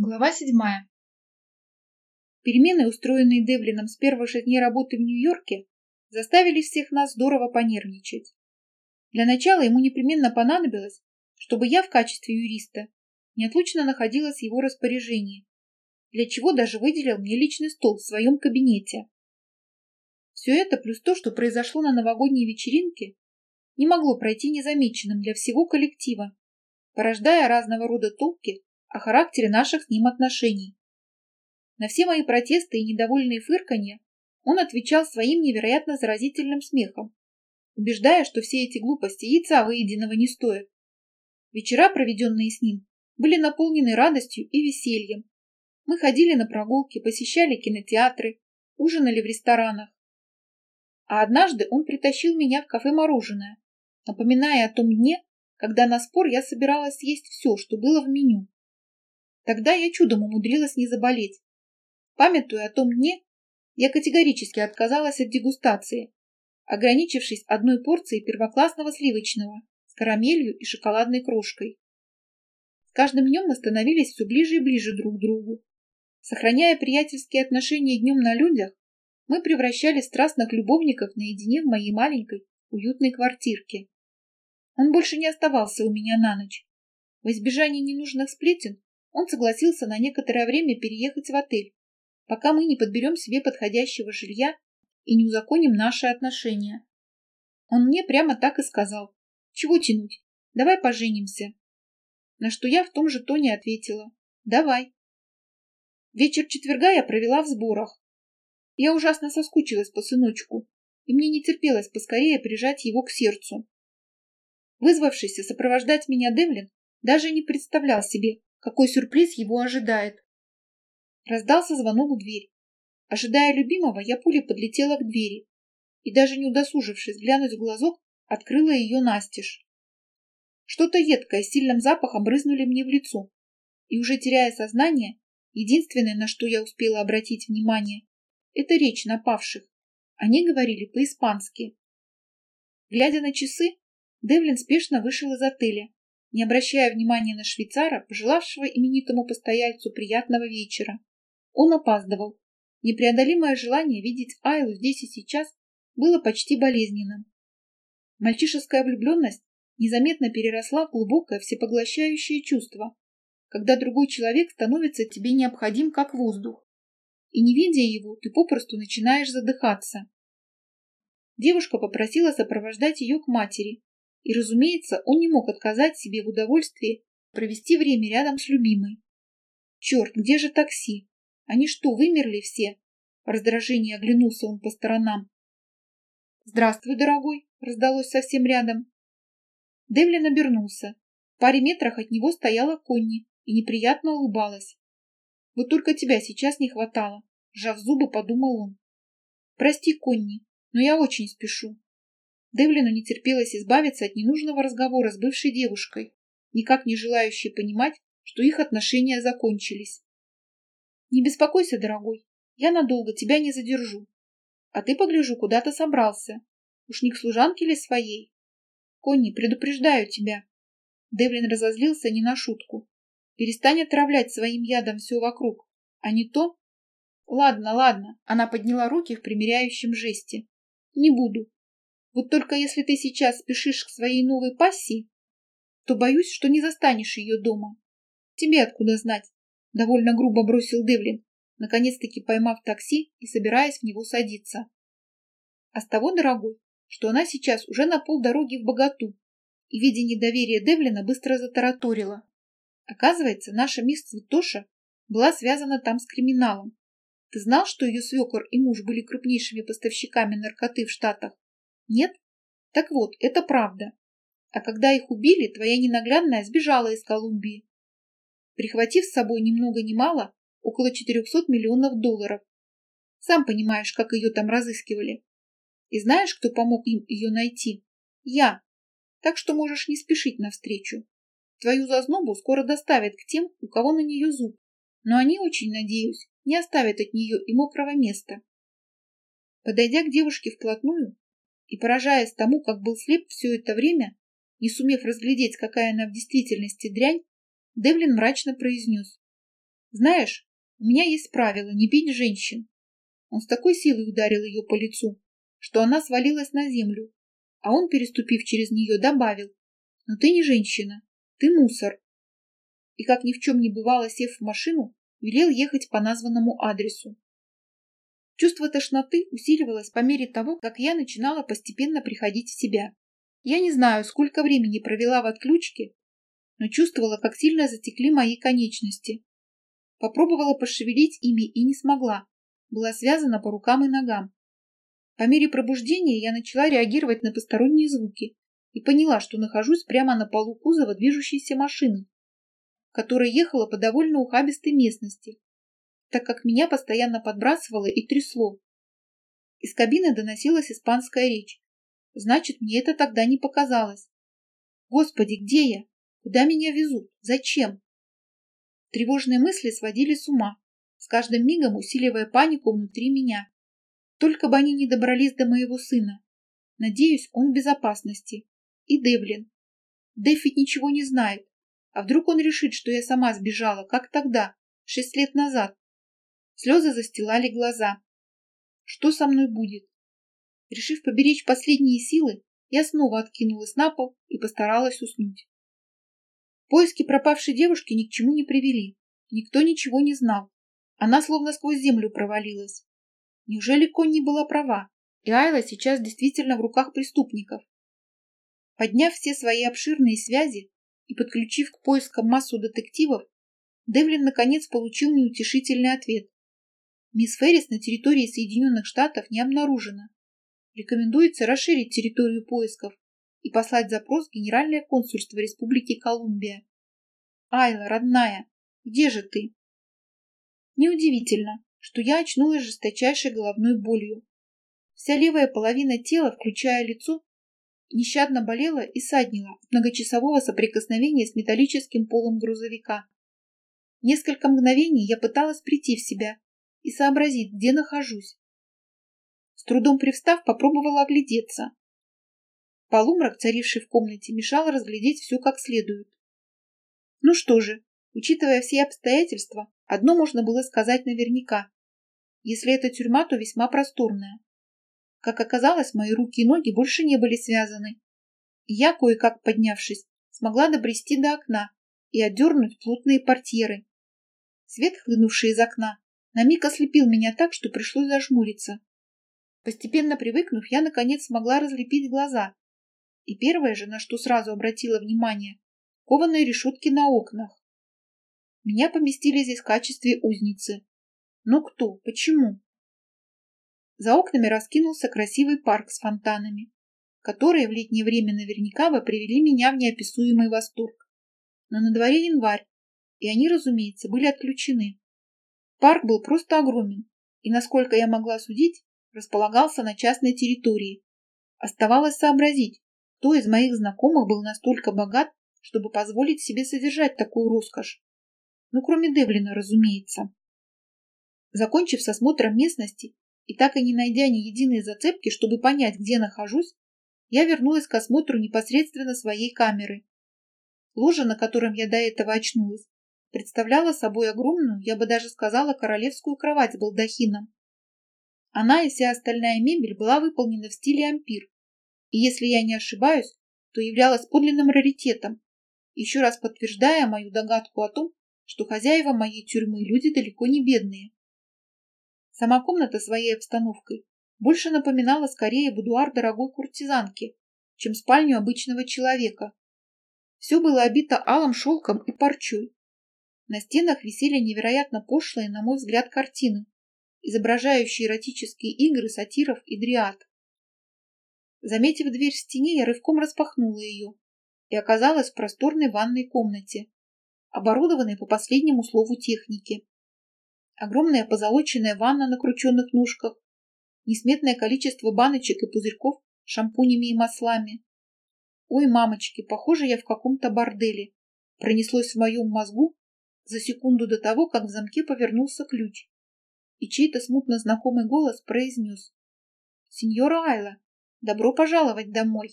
Глава седьмая. Перемены, устроенные Девлином с первых же дней работы в Нью-Йорке, заставили всех нас здорово понервничать. Для начала ему непременно понадобилось, чтобы я в качестве юриста неотлучно находилась в его распоряжении, для чего даже выделил мне личный стол в своем кабинете. Все это, плюс то, что произошло на новогодней вечеринке, не могло пройти незамеченным для всего коллектива, порождая разного рода толки о характере наших с ним отношений. На все мои протесты и недовольные фырканья он отвечал своим невероятно заразительным смехом, убеждая, что все эти глупости яйца выеденного не стоят. Вечера, проведенные с ним, были наполнены радостью и весельем. Мы ходили на прогулки, посещали кинотеатры, ужинали в ресторанах. А однажды он притащил меня в кафе «Мороженое», напоминая о том дне, когда на спор я собиралась съесть все, что было в меню. Тогда я чудом умудрилась не заболеть. Памятуя о том дне, я категорически отказалась от дегустации, ограничившись одной порцией первоклассного сливочного с карамелью и шоколадной крошкой. С каждым днем мы становились все ближе и ближе друг к другу. Сохраняя приятельские отношения днем на людях, мы превращали страстных любовников наедине в моей маленькой, уютной квартирке. Он больше не оставался у меня на ночь. В избежание ненужных сплетен он согласился на некоторое время переехать в отель, пока мы не подберем себе подходящего жилья и не узаконим наши отношения. Он мне прямо так и сказал. Чего тянуть? Давай поженимся. На что я в том же тоне ответила. Давай. Вечер четверга я провела в сборах. Я ужасно соскучилась по сыночку, и мне не терпелось поскорее прижать его к сердцу. Вызвавшийся сопровождать меня Девлин даже не представлял себе, какой сюрприз его ожидает. Раздался звонок в дверь. Ожидая любимого, я пулей подлетела к двери и, даже не удосужившись глянуть в глазок, открыла ее настежь. Что-то едкое с сильным запахом брызнули мне в лицо, и уже теряя сознание, единственное, на что я успела обратить внимание, это речь напавших. Они говорили по-испански. Глядя на часы, Девлин спешно вышел из отеля не обращая внимания на швейцара, пожелавшего именитому постояльцу приятного вечера. Он опаздывал. Непреодолимое желание видеть Айлу здесь и сейчас было почти болезненным. Мальчишеская влюбленность незаметно переросла в глубокое всепоглощающее чувство, когда другой человек становится тебе необходим как воздух. И не видя его, ты попросту начинаешь задыхаться. Девушка попросила сопровождать ее к матери, и, разумеется, он не мог отказать себе в удовольствии провести время рядом с любимой. Черт, где же такси? Они что, вымерли все? В раздражении оглянулся он по сторонам. «Здравствуй, дорогой!» — раздалось совсем рядом. Девлин обернулся. В паре метрах от него стояла Конни и неприятно улыбалась. «Вот только тебя сейчас не хватало», — сжав зубы, подумал он. «Прости, Конни, но я очень спешу. Девлину не терпелось избавиться от ненужного разговора с бывшей девушкой, никак не желающей понимать, что их отношения закончились. «Не беспокойся, дорогой, я надолго тебя не задержу. А ты, погляжу, куда-то собрался. Уж не к служанке ли своей? Конни, предупреждаю тебя». Девлин разозлился не на шутку. «Перестань отравлять своим ядом все вокруг, а не то...» «Ладно, ладно», — она подняла руки в примиряющем жесте. «Не буду. Вот только если ты сейчас спешишь к своей новой пассии, то боюсь, что не застанешь ее дома. Тебе откуда знать? Довольно грубо бросил Девлин, наконец-таки поймав такси и собираясь в него садиться. А с того, дорогой, что она сейчас уже на полдороги в богату, и, видя недоверие Девлина, быстро затараторила. Оказывается, наша мисс Цветоша была связана там с криминалом. Ты знал, что ее свекор и муж были крупнейшими поставщиками наркоты в Штатах? Нет? Так вот, это правда. А когда их убили, твоя ненаглядная сбежала из Колумбии, прихватив с собой ни много ни мало около 400 миллионов долларов. Сам понимаешь, как ее там разыскивали. И знаешь, кто помог им ее найти? Я. Так что можешь не спешить навстречу. Твою зазнобу скоро доставят к тем, у кого на нее зуб. Но они, очень надеюсь, не оставят от нее и мокрого места. Подойдя к девушке вплотную, и, поражаясь тому, как был слеп все это время, не сумев разглядеть, какая она в действительности дрянь, Девлин мрачно произнес. Знаешь, у меня есть правило не бить женщин. Он с такой силой ударил ее по лицу, что она свалилась на землю, а он, переступив через нее, добавил, но ты не женщина, ты мусор. И как ни в чем не бывало, сев в машину, велел ехать по названному адресу. Чувство тошноты усиливалось по мере того, как я начинала постепенно приходить в себя. Я не знаю, сколько времени провела в отключке, но чувствовала, как сильно затекли мои конечности. Попробовала пошевелить ими и не смогла. Была связана по рукам и ногам. По мере пробуждения я начала реагировать на посторонние звуки и поняла, что нахожусь прямо на полу кузова движущейся машины, которая ехала по довольно ухабистой местности, так как меня постоянно подбрасывало и трясло. Из кабины доносилась испанская речь. Значит, мне это тогда не показалось. Господи, где я? Куда меня везут? Зачем? Тревожные мысли сводили с ума, с каждым мигом усиливая панику внутри меня. Только бы они не добрались до моего сына. Надеюсь, он в безопасности. И Девлин. Дэв ведь ничего не знает. А вдруг он решит, что я сама сбежала, как тогда, шесть лет назад? Слезы застилали глаза. Что со мной будет? Решив поберечь последние силы, я снова откинулась на пол и постаралась уснуть. Поиски пропавшей девушки ни к чему не привели. Никто ничего не знал. Она словно сквозь землю провалилась. Неужели Конни была права, и Айла сейчас действительно в руках преступников? Подняв все свои обширные связи и подключив к поискам массу детективов, Девлин наконец получил неутешительный ответ. Мисс Феррис на территории Соединенных Штатов не обнаружена. Рекомендуется расширить территорию поисков и послать запрос в Генеральное консульство Республики Колумбия. Айла, родная, где же ты? Неудивительно, что я очнулась жесточайшей головной болью. Вся левая половина тела, включая лицо, нещадно болела и саднила от многочасового соприкосновения с металлическим полом грузовика. Несколько мгновений я пыталась прийти в себя и сообразить, где нахожусь. С трудом привстав, попробовала оглядеться. Полумрак, царивший в комнате, мешал разглядеть все как следует. Ну что же, учитывая все обстоятельства, одно можно было сказать наверняка. Если это тюрьма, то весьма просторная. Как оказалось, мои руки и ноги больше не были связаны. Я, кое-как поднявшись, смогла добрести до окна и отдернуть плотные портьеры. Свет, хлынувший из окна, на миг ослепил меня так, что пришлось зажмуриться. Постепенно привыкнув, я, наконец, смогла разлепить глаза. И первое же, на что сразу обратила внимание, кованые решетки на окнах. Меня поместили здесь в качестве узницы. Но кто? Почему? За окнами раскинулся красивый парк с фонтанами, которые в летнее время наверняка бы привели меня в неописуемый восторг. Но на дворе январь, и они, разумеется, были отключены. Парк был просто огромен, и, насколько я могла судить, располагался на частной территории. Оставалось сообразить, кто из моих знакомых был настолько богат, чтобы позволить себе содержать такую роскошь. Ну, кроме Девлина, разумеется. Закончив с осмотром местности и так и не найдя ни единой зацепки, чтобы понять, где нахожусь, я вернулась к осмотру непосредственно своей камеры. Ложа, на котором я до этого очнулась, представляла собой огромную, я бы даже сказала, королевскую кровать с балдахином. Она и вся остальная мебель была выполнена в стиле ампир, и если я не ошибаюсь, то являлась подлинным раритетом, еще раз подтверждая мою догадку о том, что хозяева моей тюрьмы люди далеко не бедные. Сама комната своей обстановкой больше напоминала скорее будуар дорогой куртизанки, чем спальню обычного человека. Все было обито алым шелком и парчой. На стенах висели невероятно пошлые, на мой взгляд, картины, изображающие эротические игры сатиров и дриад. Заметив дверь в стене, я рывком распахнула ее и оказалась в просторной ванной комнате, оборудованной по последнему слову техники огромная позолоченная ванна на крученных ножках, несметное количество баночек и пузырьков с шампунями и маслами. Ой, мамочки, похоже, я в каком-то борделе. Пронеслось в моем мозгу за секунду до того, как в замке повернулся ключ. И чей-то смутно знакомый голос произнес. «Сеньора Айла, добро пожаловать домой!»